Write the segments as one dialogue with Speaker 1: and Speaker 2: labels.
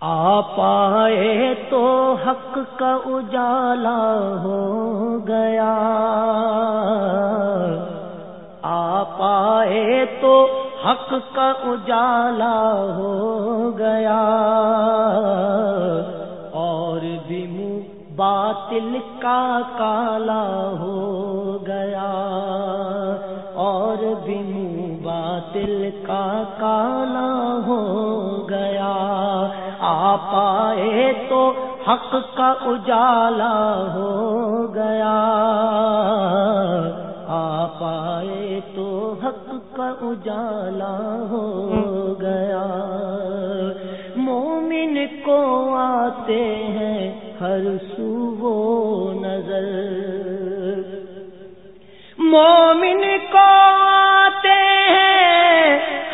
Speaker 1: آ پائے تو حق کا اجالا ہو گیا۔ آ پائے تو حق کا اجالا ہو گیا۔ اور بھی منہ باطل کا کالا ہو گیا۔ اور بھی منہ باطل کا کالا ہو گیا۔ آ پائے تو حق کا اجالا ہو گیا۔ آ پائے تو حق کا اجالا ہو گیا۔ مومن کو آتے ہیں ہر سو وہ نظر۔ مومن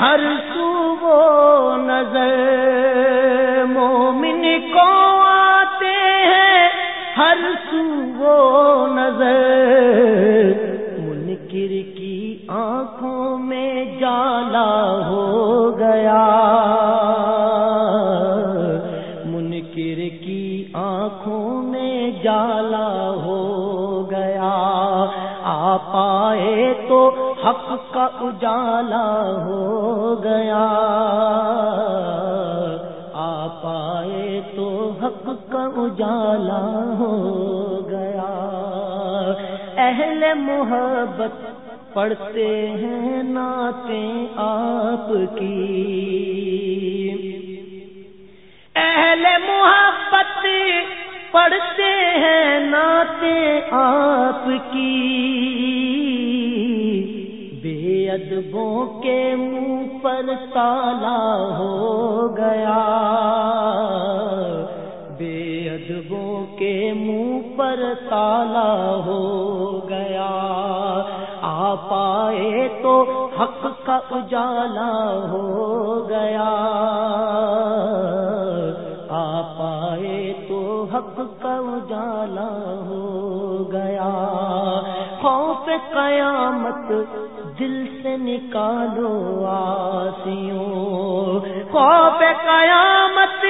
Speaker 1: ہر سو وہ نظر کو آتے ہیں۔ ہر سو وہ نظر منکر کی آنکھوں میں جالا ہو گیا۔ منکر کی آنکھوں میں جالا ہو گیا۔ آ پائے تو کا اجالا ہو گیا۔ حق کا اجالا ہو گیا۔ اہل محبت پڑھتے ہیں ناتے آپ کی۔ اہل محبت پڑھتے ہیں ناتے آپ کی۔ ادبوں کے منہ پر تالا ہو گیا۔ بے ادبوں کے منہ پر تالا ہو گیا۔ آ پائے تو حق کا اجالا ہو گیا۔ آ پائے تو حق کا اجالا ہو گیا۔ خوف قیامت دل سے نکالو آسیوں، خوف قیامت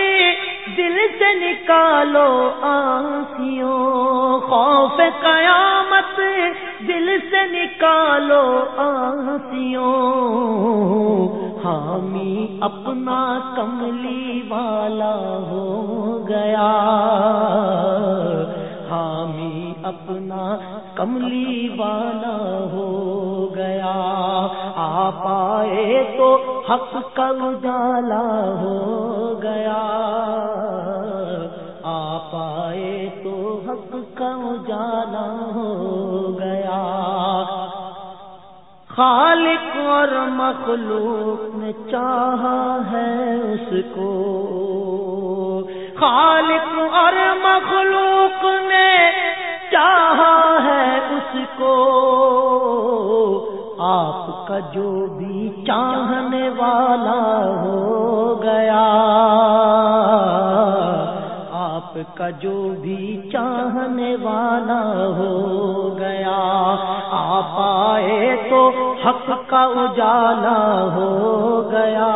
Speaker 1: دل سے نکالو آسیوں، خوف قیامت دل سے نکالو آسیوں۔ حامی اپنا کملی والا ہو گیا اپنا کملی والا ہو گیا۔ آ پائے تو حق کا اجالا ہو گیا۔ آ پائے تو حق کا اجالا ہو گیا۔ خالق اور مخلوق نے چاہا ہے اس کو۔ خالق اور مخلوق نے چاہا ہے اس کو آپ کا جو بھی چاہنے والا ہو گیا آپ کا جو بھی چاہنے والا ہو گیا آپ آئے تو حق کا اجالا ہو گیا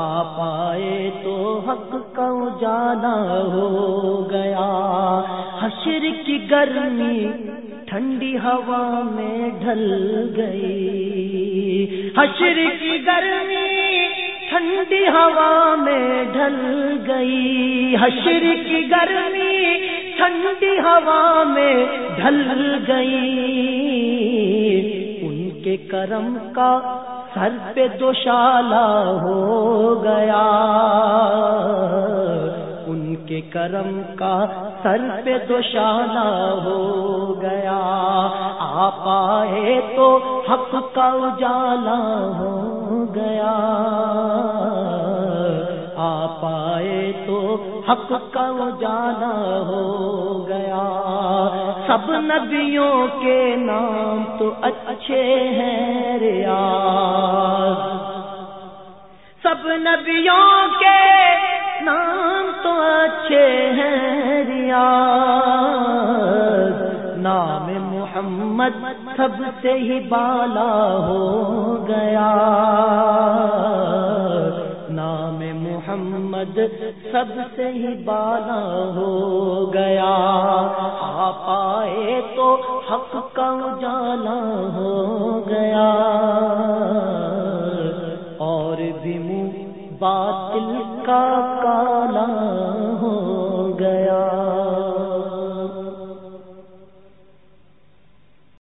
Speaker 1: آپ آئے تو حق کا اجالا ہو گیا حشر کی گرمی، ٹھنڈی ہوا میں ڈھل گئی۔ حشر کی گرمی، ٹھنڈی ہوا میں ڈھل گئی۔ حشر کی گرمی، ٹھنڈی ہوا میں ڈھل گئی۔ ان کے کرم کا سر پہ دوشالا ہو گیا۔ کے کرم کا سر پہ دوشانہ ہو گیا۔ آپ آئے تو حق کا اجالا ہو گیا۔ آپ آئے تو حق کا اجالا ہو گیا۔ سب نبیوں کے نام تو اچھے ہیں ریاض۔ سب نبیوں کے نام اچھے ہیں نام محمد سب سے ہی بالا ہو گیا۔ نام محمد سب سے ہی بالا ہو گیا۔ آپ آئے تو حق کا اجالا ہو گیا۔ اور بھی منہ باطل کا کالا ہو گیا۔